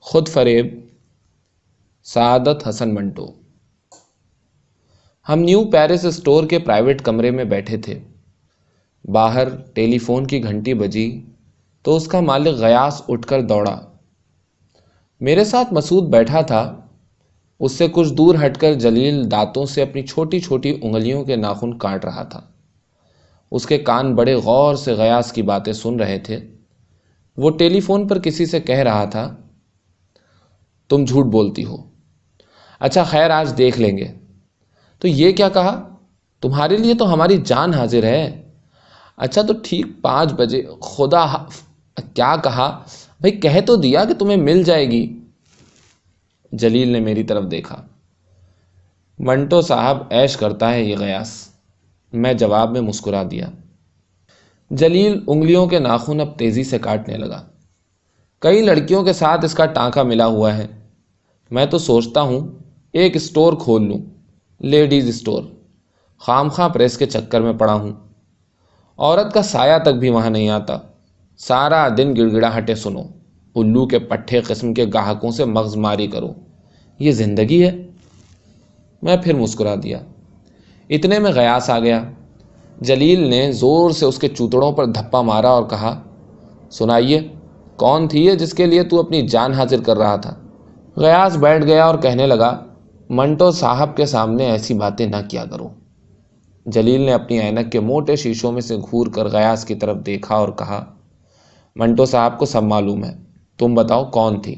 خود فریب، سعادت حسن منٹو۔ ہم نیو پیرس اسٹور کے پرائیویٹ کمرے میں بیٹھے تھے۔ باہر ٹیلی فون کی گھنٹی بجی تو اس کا مالک غیاس اٹھ کر دوڑا۔ میرے ساتھ مسعود بیٹھا تھا۔ اس سے کچھ دور ہٹ کر جلیل دانتوں سے اپنی چھوٹی چھوٹی انگلیوں کے ناخن کاٹ رہا تھا۔ اس کے کان بڑے غور سے غیاس کی باتیں سن رہے تھے۔ وہ ٹیلی فون پر کسی سے کہہ رہا تھا تم جھوٹ بولتی ہو۔ اچھا خیر، آج دیکھ لیں گے۔ تو یہ کیا کہا؟ تمہارے لیے تو ہماری جان حاضر ہے۔ اچھا تو ٹھیک، پانچ بجے۔ خدا کیا کہا؟ بھائی کہہ تو دیا کہ تمہیں مل جائے گی۔ جلیل نے میری طرف دیکھا۔ منٹو صاحب ایش کرتا ہے یہ غیاس میں جواب میں مسکرا دیا۔ جلیل انگلیوں کے ناخن اب تیزی سے کاٹنے لگا۔ کئی لڑکیوں کے ساتھ اس کا ٹانکا ملا ہوا ہے۔ میں تو سوچتا ہوں ایک اسٹور کھول لوں، لیڈیز اسٹور خام خواہ پریس کے چکر میں پڑا ہوں۔ عورت کا سایہ تک بھی وہاں نہیں آتا۔ سارا دن گڑ گڑا ہٹے سنو۔ الو کے پٹھے قسم کے گاہکوں سے مغز ماری کرو۔ یہ زندگی ہے۔ میں پھر مسکرا دیا۔ اتنے میں غیاس آ گیا۔ جلیل نے زور سے اس کے چوتڑوں پر دھپا مارا اور کہا، سنائیے، کون تھی یہ جس کے لیے تو اپنی جان حاضر کر رہا تھا؟ غیاس بیٹھ گیا اور کہنے لگا، منٹو صاحب کے سامنے ایسی باتیں نہ کیا کرو۔ جلیل نے اپنی اینک کے موٹے شیشوں میں سے گھور کر غیاس کی طرف دیکھا اور کہا، منٹو صاحب کو سب معلوم ہے، تم بتاؤ کون تھی؟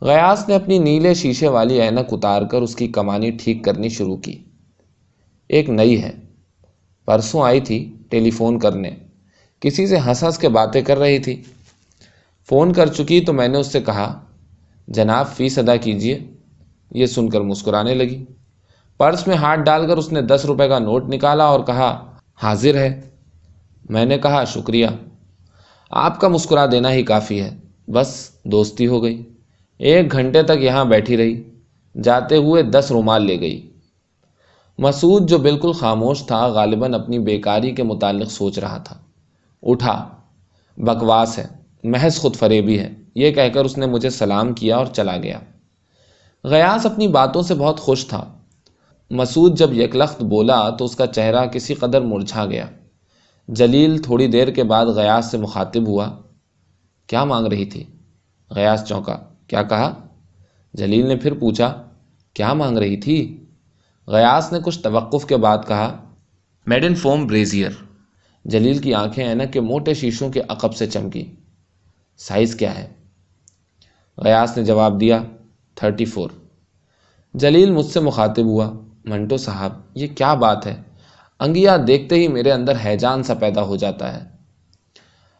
غیاس نے اپنی نیلے شیشے والی اینک اتار کر اس کی کمانی ٹھیک کرنی شروع کی۔ ایک نئی ہے۔ پرسوں آئی تھی ٹیلی فون کرنے۔ کسی سے ہنس ہنس کے باتیں کر رہی تھی۔ فون کر چکی تو میں نے اس سے کہا جناب، فیس ادا کیجیے۔ یہ سن کر مسکرانے لگی۔ پرس میں ہاتھ ڈال کر اس نے دس روپے کا نوٹ نکالا اور کہا، حاضر ہے۔ میں نے کہا، شکریہ۔ آپ کا مسکرا دینا ہی کافی ہے۔ بس دوستی ہو گئی۔ ایک گھنٹے تک یہاں بیٹھی رہی۔ جاتے ہوئے دس رومال لے گئی۔ مسعود جو بالکل خاموش تھا، غالباً اپنی بیکاری کے متعلق سوچ رہا تھا۔ اٹھا، بکواس ہے۔ محض خود فریبی ہے۔ یہ کہہ کر اس نے مجھے سلام کیا اور چلا گیا۔ غیاس اپنی باتوں سے بہت خوش تھا۔ مسعود جب یکلخت بولا تو اس کا چہرہ کسی قدر مرجھا گیا۔ جلیل تھوڑی دیر کے بعد غیاس سے مخاطب ہوا۔ کیا مانگ رہی تھی؟ غیاس چونکا۔ کیا کہا؟ جلیل نے پھر پوچھا کیا مانگ رہی تھی؟ غیاس نے کچھ توقف کے بعد کہا میڈن فوم بریزیئر۔ جلیل کی آنکھیں اینک کے موٹے شیشوں کے عقب سے چمکی سائز کیا ہے؟ غیاس نے جواب دیا، تھرٹی فور۔ جلیل مجھ سے مخاطب ہوا، منٹو صاحب، یہ کیا بات ہے؟ انگیا دیکھتے ہی میرے اندر حیجان سا پیدا ہو جاتا ہے۔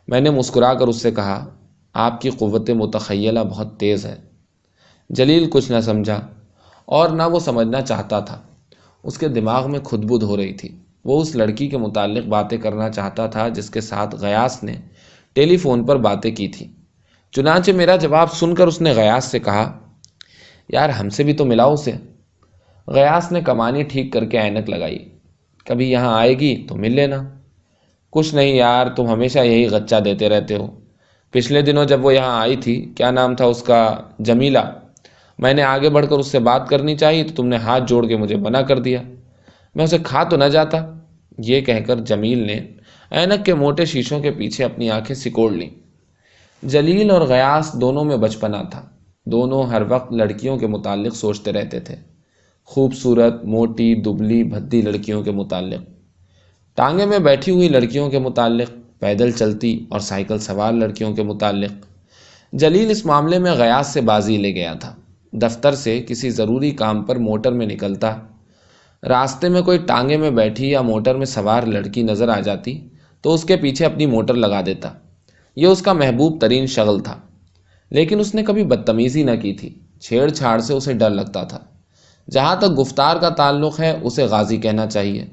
میں نے مسکرا کر اس سے کہا، آپ کی قوت متخیلہ بہت تیز ہے۔ جلیل کچھ نہ سمجھا اور نہ وہ سمجھنا چاہتا تھا۔ اس کے دماغ میں خود بدھ ہو رہی تھی۔ وہ اس لڑکی کے متعلق باتیں کرنا چاہتا تھا جس کے ساتھ غیاس نے ٹیلی فون پر باتیں کی تھی چنانچہ میرا جواب سن کر اس نے غیاس سے کہا، یار، ہم سے بھی تو ملاؤ اسے۔ غیاس نے کمانی ٹھیک کر کے اینک لگائی۔ کبھی یہاں آئے گی تو مل لینا۔ کچھ نہیں یار، تم ہمیشہ یہی غچہ دیتے رہتے ہو۔ پچھلے دنوں جب وہ یہاں آئی تھی، کیا نام تھا اس کا؟ جمیلہ۔ میں نے آگے بڑھ کر اس سے بات کرنی چاہیے تو تم نے ہاتھ جوڑ کے مجھے منع کر دیا۔ میں اسے کھا تو نہ جاتا۔ یہ کہہ کر جمیل نے اینک کے موٹے شیشوں کے پیچھے اپنی آنکھیں سکوڑ لیں۔ جلیل اور غیاس دونوں میں بچپنا تھا۔ دونوں ہر وقت لڑکیوں کے متعلق سوچتے رہتے تھے۔ خوبصورت، موٹی، دبلی، بھدی لڑکیوں کے متعلق۔ ٹانگے میں بیٹھی ہوئی لڑکیوں کے متعلق، پیدل چلتی اور سائیکل سوار لڑکیوں کے متعلق۔ جلیل اس معاملے میں غیاس سے بازی لے گیا تھا۔ دفتر سے کسی ضروری کام پر موٹر میں نکلتا۔ راستے میں کوئی ٹانگے میں بیٹھی یا موٹر میں سوار لڑکی نظر آ جاتی تو اس کے پیچھے اپنی موٹر لگا دیتا۔ یہ اس کا محبوب ترین شغل تھا، لیکن اس نے کبھی بدتمیزی نہ کی تھی۔ چھیڑ چھاڑ سے اسے ڈر لگتا تھا۔ جہاں تک گفتار کا تعلق ہے، اسے غازی کہنا چاہیے۔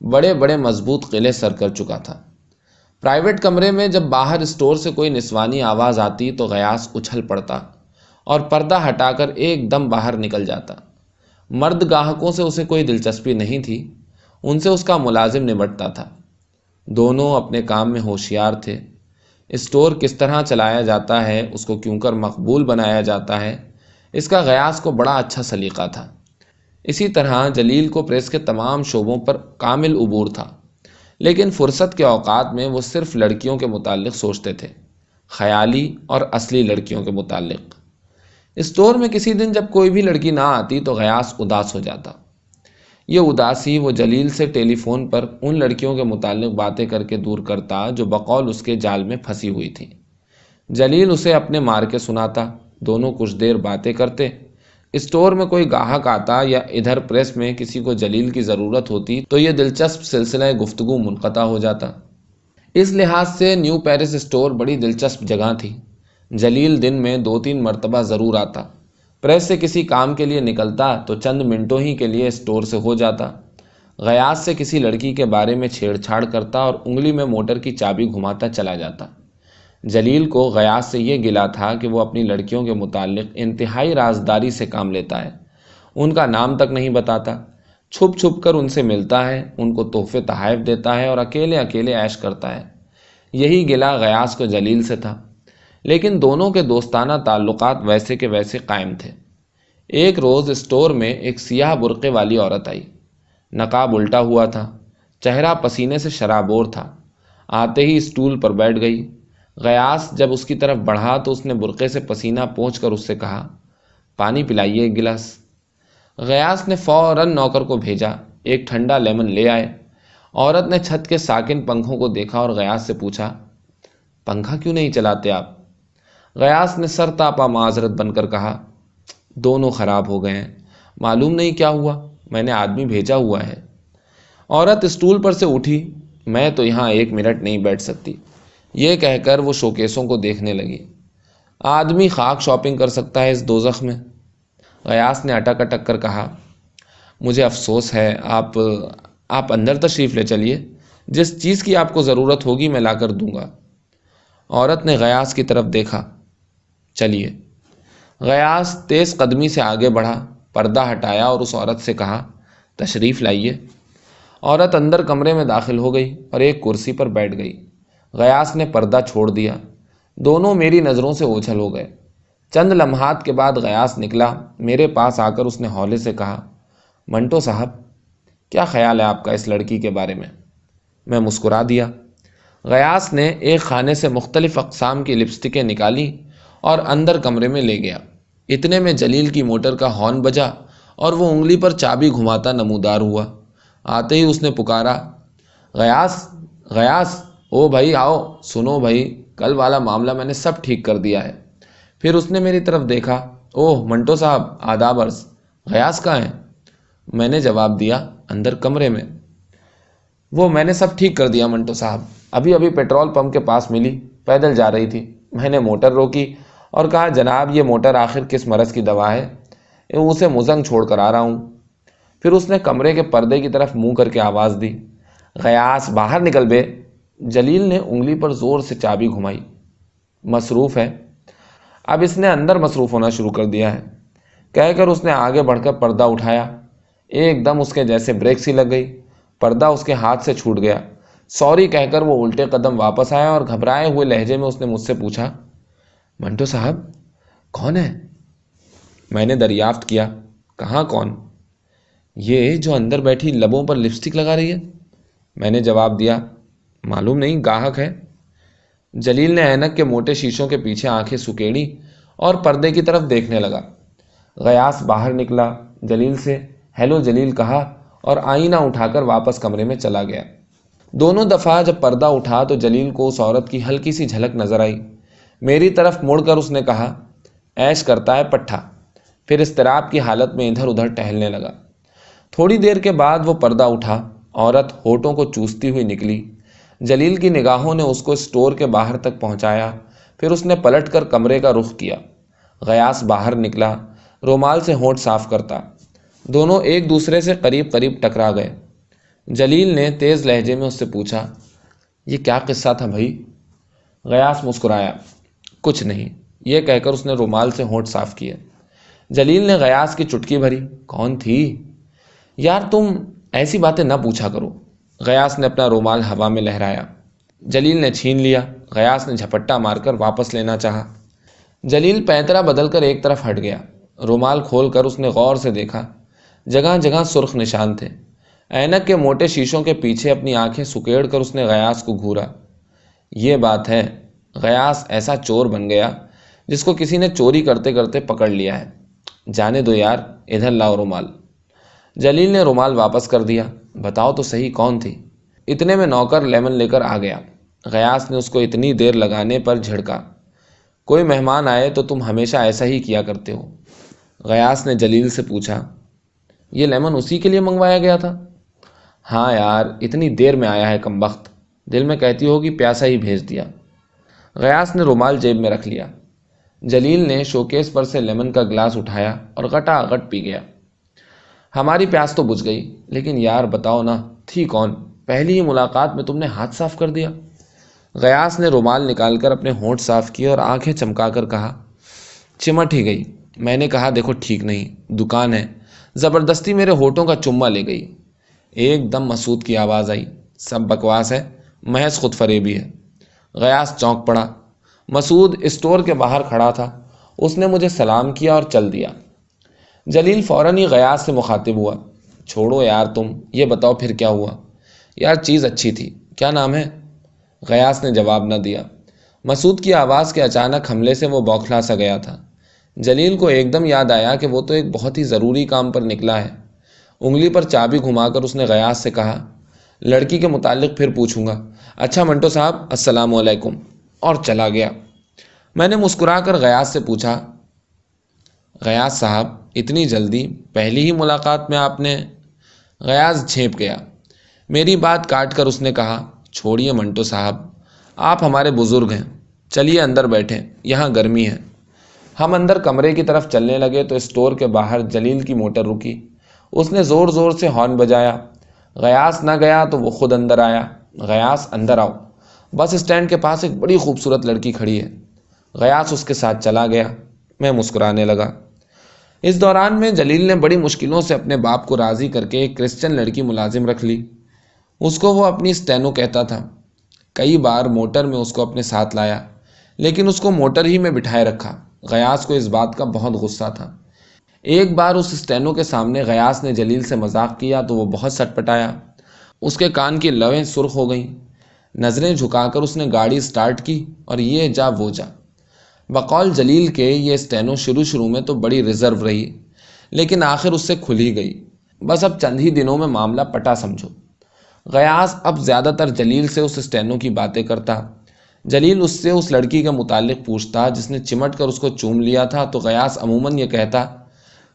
بڑے بڑے مضبوط قلعے سر کر چکا تھا۔ پرائیویٹ کمرے میں جب باہر اسٹور سے کوئی نسوانی آواز آتی تو غیاس اچھل پڑتا اور پردہ ہٹا کر ایک دم باہر نکل جاتا۔ مرد گاہکوں سے اسے کوئی دلچسپی نہیں تھی، ان سے اس کا ملازم نمٹتا تھا۔ دونوں اپنے کام میں ہوشیار تھے۔ اسٹور کس طرح چلایا جاتا ہے، اس کو کیوں کر مقبول بنایا جاتا ہے، اس کا غیاس کو بڑا اچھا سلیقہ تھا۔ اسی طرح جلیل کو پریس کے تمام شعبوں پر کامل عبور تھا، لیکن فرصت کے اوقات میں وہ صرف لڑکیوں کے متعلق سوچتے تھے، خیالی اور اصلی لڑکیوں کے متعلق۔ اسٹور میں کسی دن جب کوئی بھی لڑکی نہ آتی تو غیاس اداس ہو جاتا۔ یہ اداسی وہ جلیل سے ٹیلی فون پر ان لڑکیوں کے متعلق باتیں کر کے دور کرتا جو بقول اس کے جال میں پھنسی ہوئی تھی۔ جلیل اسے اپنے مار کے سناتا، دونوں کچھ دیر باتیں کرتے۔ اسٹور میں کوئی گاہک آتا یا ادھر پریس میں کسی کو جلیل کی ضرورت ہوتی تو یہ دلچسپ سلسلہ گفتگو منقطع ہو جاتا۔ اس لحاظ سے نیو پیرس اسٹور بڑی دلچسپ جگہ تھی۔ جلیل دن میں دو تین مرتبہ ضرور آتا۔ پریس سے کسی کام کے لیے نکلتا تو چند منٹوں ہی کے لیے اسٹور سے ہو جاتا۔ غیاس سے کسی لڑکی کے بارے میں چھیڑ چھاڑ کرتا اور انگلی میں موٹر کی چابی گھماتا چلا جاتا۔ جلیل کو غیاس سے یہ گلا تھا کہ وہ اپنی لڑکیوں کے متعلق انتہائی رازداری سے کام لیتا ہے۔ ان کا نام تک نہیں بتاتا۔ چھپ چھپ کر ان سے ملتا ہے، ان کو تحفے تحائف دیتا ہے اور اکیلے اکیلے عیش کرتا ہے۔ یہی گلا غیاس کو جلیل سے تھا۔ لیکن دونوں کے دوستانہ تعلقات ویسے کے ویسے قائم تھے۔ ایک روز اسٹور میں ایک سیاہ برقے والی عورت آئی۔ نقاب الٹا ہوا تھا۔ چہرہ پسینے سے شرابور تھا۔ آتے ہی اسٹول پر بیٹھ گئی۔ غیاس جب اس کی طرف بڑھا تو اس نے برقے سے پسینہ پہنچ کر اس سے کہا، پانی پلائیے ایک گلاس غیاس نے فوراً نوکر کو بھیجا۔ ایک ٹھنڈا لیمن لے آئے۔ عورت نے چھت کے ساکن پنکھوں کو دیکھا اور غیاس سے پوچھا، پنکھا کیوں نہیں چلاتے آپ؟ غیاس نے سر تاپا معذرت بن کر کہا، دونوں خراب ہو گئے ہیں۔ معلوم نہیں کیا ہوا، میں نے آدمی بھیجا ہوا ہے۔ عورت اسٹول پر سے اٹھی، میں تو یہاں ایک منٹ نہیں بیٹھ سکتی۔ یہ کہہ کر وہ شوکیسوں کو دیکھنے لگی۔ آدمی خاک شاپنگ کر سکتا ہے اس دوزخ میں۔ غیاس نے اٹک اٹک کر کہا، مجھے افسوس ہے، آپ آپ اندر تشریف لے چلیے۔ جس چیز کی آپ کو ضرورت ہوگی، میں لا کر دوں گا عورت نے غیاس کی طرف دیکھا۔ چلیے۔ غیاس تیز قدمی سے آگے بڑھا، پردہ ہٹایا اور اس عورت سے کہا، تشریف لائیے۔ عورت اندر کمرے میں داخل ہو گئی اور ایک کرسی پر بیٹھ گئی۔ غیاس نے پردہ چھوڑ دیا۔ دونوں میری نظروں سے اوچھل ہو گئے۔ چند لمحات کے بعد غیاس نکلا۔ میرے پاس آ کر اس نے ہولے سے کہا، منٹو صاحب، کیا خیال ہے آپ کا اس لڑکی کے بارے میں؟ میں مسکرا دیا۔ غیاس نے ایک خانے سے مختلف اقسام کی لپسٹکیں نکالی۔ اور اندر کمرے میں لے گیا۔ اتنے میں جلیل کی موٹر کا ہارن بجا اور وہ انگلی پر چابی گھماتا نمودار ہوا۔ آتے ہی اس نے پکارا غیاس غیاس او بھائی آؤ، سنو بھائی، کل والا معاملہ میں نے سب ٹھیک کر دیا ہے۔ پھر اس نے میری طرف دیکھا، اوہ منٹو صاحب، آداب عرض غیاس کہاں ہے میں نے جواب دیا، اندر کمرے میں۔ وہ میں نے سب ٹھیک کر دیا منٹو صاحب۔ ابھی ابھی پیٹرول پمپ کے پاس ملی، پیدل جا رہی تھی۔ میں نے موٹر روکی اور کہا، جناب، یہ موٹر آخر کس مرض کی دوا ہے؟ اسے مزنگ چھوڑ کر آ رہا ہوں۔ پھر اس نے کمرے کے پردے کی طرف منہ کر کے آواز دی۔ غیاس باہر نکل بے۔ جلیل نے انگلی پر زور سے چابی گھمائی۔ مصروف ہے۔ اب اس نے اندر مصروف ہونا شروع کر دیا ہے۔ کہہ کر اس نے آگے بڑھ کر پردہ اٹھایا۔ ایک دم اس کے جیسے بریک سی لگ گئی۔ پردہ اس کے ہاتھ سے چھوٹ گیا۔ سوری کہہ کر وہ الٹے قدم واپس آیا اور گھبرائے ہوئے لہجے میں اس نے مجھ سے پوچھا منٹو صاحب، کون ہے؟ میں نے دریافت کیا، کہاں کون؟ یہ جو اندر بیٹھی لبوں پر لپسٹک لگا رہی ہے۔ میں نے جواب دیا، معلوم نہیں، گاہک ہے۔ جلیل نے اینک کے موٹے شیشوں کے پیچھے آنکھیں سکیڑی اور پردے کی طرف دیکھنے لگا۔ غیاس باہر نکلا، جلیل سے ہیلو جلیل کہا اور آئینہ اٹھا کر واپس کمرے میں چلا گیا۔ دونوں دفعہ جب پردہ اٹھا تو جلیل کو اس عورت کی ہلکی سی جھلک نظر آئی۔ میری طرف مڑ کر اس نے کہا ایش کرتا ہے پٹھا۔ پھر استراب کی حالت میں ادھر ادھر ٹہلنے لگا۔ تھوڑی دیر کے بعد وہ پردہ اٹھا، عورت ہوٹوں کو چوستی ہوئی نکلی۔ جلیل کی نگاہوں نے اس کو اسٹور کے باہر تک پہنچایا۔ پھر اس نے پلٹ کر کمرے کا رخ کیا۔ غیاس باہر نکلا، رومال سے ہونٹ صاف کرتا۔ دونوں ایک دوسرے سے قریب قریب ٹکرا گئے۔ جلیل نے تیز لہجے میں اس سے پوچھا، یہ کیا قصہ تھا بھائی؟ غیاس مسکرایا۔ کچھ نہیں۔ یہ کہہ کر اس نے رومال سے ہونٹ صاف کیا جلیل نے غیاس کی چٹکی بھری۔ کون تھی؟ یار تم ایسی باتیں نہ پوچھا کرو۔ غیاس نے اپنا رومال ہوا میں لہرایا۔ جلیل نے چھین لیا۔ غیاس نے جھپٹا مار کر واپس لینا چاہا۔ جلیل پینترا بدل کر ایک طرف ہٹ گیا۔ رومال کھول کر اس نے غور سے دیکھا۔ جگہ جگہ سرخ نشان تھے۔ اینک کے موٹے شیشوں کے پیچھے اپنی آنکھیں سکیڑ کر اس نے غیاس کو گھورا۔ یہ بات ہے۔ غیاس ایسا چور بن گیا جس کو کسی نے چوری کرتے کرتے پکڑ لیا ہے۔ جانے دو یار، ادھر لاؤ رومال۔ جلیل نے رومال واپس کر دیا۔ بتاؤ تو صحیح کون تھی۔ اتنے میں نوکر لیمن لے کر آ گیا۔ غیاس نے اس کو اتنی دیر لگانے پر جھڑکا۔ کوئی مہمان آئے تو تم ہمیشہ ایسا ہی کیا کرتے ہو۔ غیاس نے جلیل سے پوچھا، یہ لیمن اسی کے لیے منگوایا گیا تھا؟ ہاں یار، اتنی دیر میں آیا ہے کم وقت۔ دل میں کہتی ہوگی، پیاسا ہی بھیج دیا۔ غیاس نے رومال جیب میں رکھ لیا۔ جلیل نے شوکیس پر سے لیمن کا گلاس اٹھایا اور گٹا گٹ پی گیا۔ ہماری پیاس تو بجھ گئی، لیکن یار بتاؤ نا، تھی کون؟ پہلی ہی ملاقات میں تم نے ہاتھ صاف کر دیا۔ غیاس نے رومال نکال کر اپنے ہونٹ صاف کیے اور آنکھیں چمکا کر کہا، چمٹ ہی گئی۔ میں نے کہا، دیکھو، ٹھیک نہیں، دکان ہے۔ زبردستی میرے ہوٹوں کا چما لے گئی۔ ایک دم مسعود کی آواز آئی۔ سب بکواس ہے، محض خود فریبی ہے۔ غیاس چونک پڑا۔ مسعود اسٹور کے باہر کھڑا تھا۔ اس نے مجھے سلام کیا اور چل دیا۔ جلیل فوراً ہی غیاس سے مخاطب ہوا۔ چھوڑو یار تم، یہ بتاؤ پھر کیا ہوا؟ یار چیز اچھی تھی۔ کیا نام ہے؟ غیاس نے جواب نہ دیا۔ مسعود کی آواز کے اچانک حملے سے وہ بوکھلا سا گیا تھا۔ جلیل کو ایک دم یاد آیا کہ وہ تو ایک بہت ہی ضروری کام پر نکلا ہے۔ انگلی پر چابی گھما کر اس نے غیاس سے کہا لڑکی کے متعلق پھر پوچھوں گا اچھا منٹو صاحب، السلام علیکم، اور چلا گیا۔ میں نے مسکرا کر غیاس سے پوچھا غیاس صاحب، اتنی جلدی پہلی ہی ملاقات میں آپ نے؟ غیاس جھینپ گیا۔ میری بات کاٹ کر اس نے کہا، چھوڑیے منٹو صاحب، آپ ہمارے بزرگ ہیں، چلیے اندر بیٹھیں، یہاں گرمی ہے۔ ہم اندر کمرے کی طرف چلنے لگے تو اسٹور کے باہر جلیل کی موٹر رکی۔ اس نے زور زور سے ہارن بجایا۔ غیاس نہ گیا تو وہ خود اندر آیا۔ غیاس اندر آؤ۔ بس اسٹینڈ کے پاس ایک بڑی خوبصورت لڑکی کھڑی ہے۔ غیاس اس کے ساتھ چلا گیا۔ میں مسکرانے لگا۔ اس دوران میں جلیل نے بڑی مشکلوں سے اپنے باپ کو راضی کر کے ایک کرسچن لڑکی ملازم رکھ لی۔ اس کو وہ اپنی اسٹینو کہتا تھا۔ کئی بار موٹر میں اس کو اپنے ساتھ لایا، لیکن اس کو موٹر ہی میں بٹھائے رکھا۔ غیاس کو اس بات کا بہت غصہ تھا۔ ایک بار اس اسٹینو کے سامنے غیاس نے جلیل سے مذاق کیا تو وہ بہت سٹ پٹایا۔ اس کے کان کی لویں سرخ ہو گئیں۔ نظریں جھکا کر اس نے گاڑی سٹارٹ کی اور یہ جا وہ جا۔ بقول جلیل کے یہ اسٹینو شروع شروع میں تو بڑی ریزرو رہی، لیکن آخر اس سے کھل ہی گئی۔ بس اب چند ہی دنوں میں معاملہ پٹا سمجھو۔ غیاس اب زیادہ تر جلیل سے اس اسٹینو کی باتیں کرتا۔ جلیل اس سے اس لڑکی کے متعلق پوچھتا جس نے چمٹ کر اس کو چوم لیا تھا تو غیاس عموماً یہ کہتا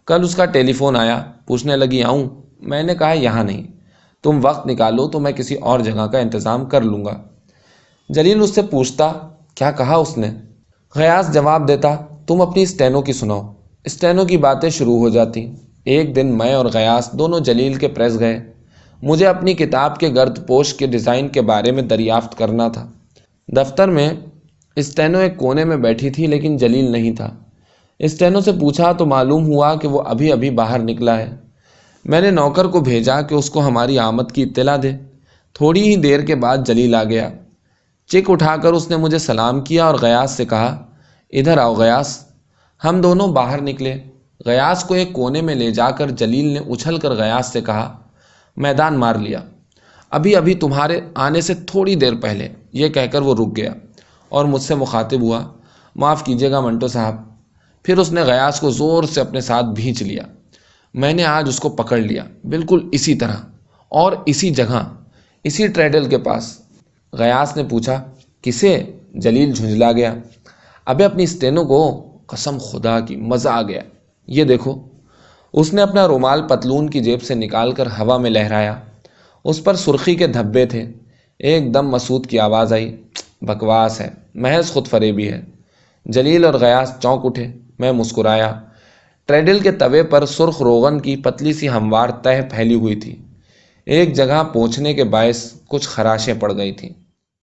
کل اس کا ٹیلی فون آیا، پوچھنے لگی، آؤں۔ میں نے کہا، یہاں نہیں۔ تم وقت نکالو تو میں کسی اور جگہ کا انتظام کر لوں گا۔ جلیل اس سے پوچھتا، کیا کہا اس نے؟ غیاس جواب دیتا، تم اپنی اسٹینو کی سناؤ۔ اسٹینو کی باتیں شروع ہو جاتی۔ ایک دن میں اور غیاس دونوں جلیل کے پریس گئے۔ مجھے اپنی کتاب کے گرد پوش کے ڈیزائن کے بارے میں دریافت کرنا تھا۔ دفتر میں اسٹینو ایک کونے میں بیٹھی تھی، لیکن جلیل نہیں تھا۔ اسٹینو سے پوچھا تو معلوم ہوا کہ وہ ابھی ابھی باہر نکلا ہے۔ میں نے نوکر کو بھیجا کہ اس کو ہماری آمد کی اطلاع دے۔ تھوڑی ہی دیر کے بعد جلیل آ گیا۔ چک اٹھا کر اس نے مجھے سلام کیا اور غیاس سے کہا، ادھر آؤ غیاس ہم دونوں باہر نکلے۔ غیاس کو ایک کونے میں لے جا کر جلیل نے اچھل کر غیاس سے کہا، میدان مار لیا۔ ابھی ابھی تمہارے آنے سے تھوڑی دیر پہلے۔ یہ کہہ کر وہ رک گیا اور مجھ سے مخاطب ہوا۔ معاف کیجیے گا منٹو صاحب۔ پھر اس نے غیاس کو زور سے اپنے ساتھ بھینچ لیا۔ میں نے آج اس کو پکڑ لیا۔ بالکل اسی طرح۔ اور اسی جگہ، اسی ٹریڈل کے پاس۔ غیاس نے پوچھا، کسے؟ جلیل جھنجلا گیا۔ ابے اپنی اسٹینو کو قسم خدا کی، مزہ آ گیا۔ یہ دیکھو۔ اس نے اپنا رومال پتلون کی جیب سے نکال کر ہوا میں لہرایا۔ اس پر سرخی کے دھبے تھے۔ ایک دم مسعود کی آواز آئی، بکواس ہے، محض خود فریبی ہے۔ جلیل اور غیاس چونک اٹھے۔ میں مسکرایا۔ ٹریڈل کے توے پر سرخ روغن کی پتلی سی ہموار تہ پھیلی ہوئی تھی۔ ایک جگہ پہنچنے کے باعث کچھ خراشیں پڑ گئی تھیں۔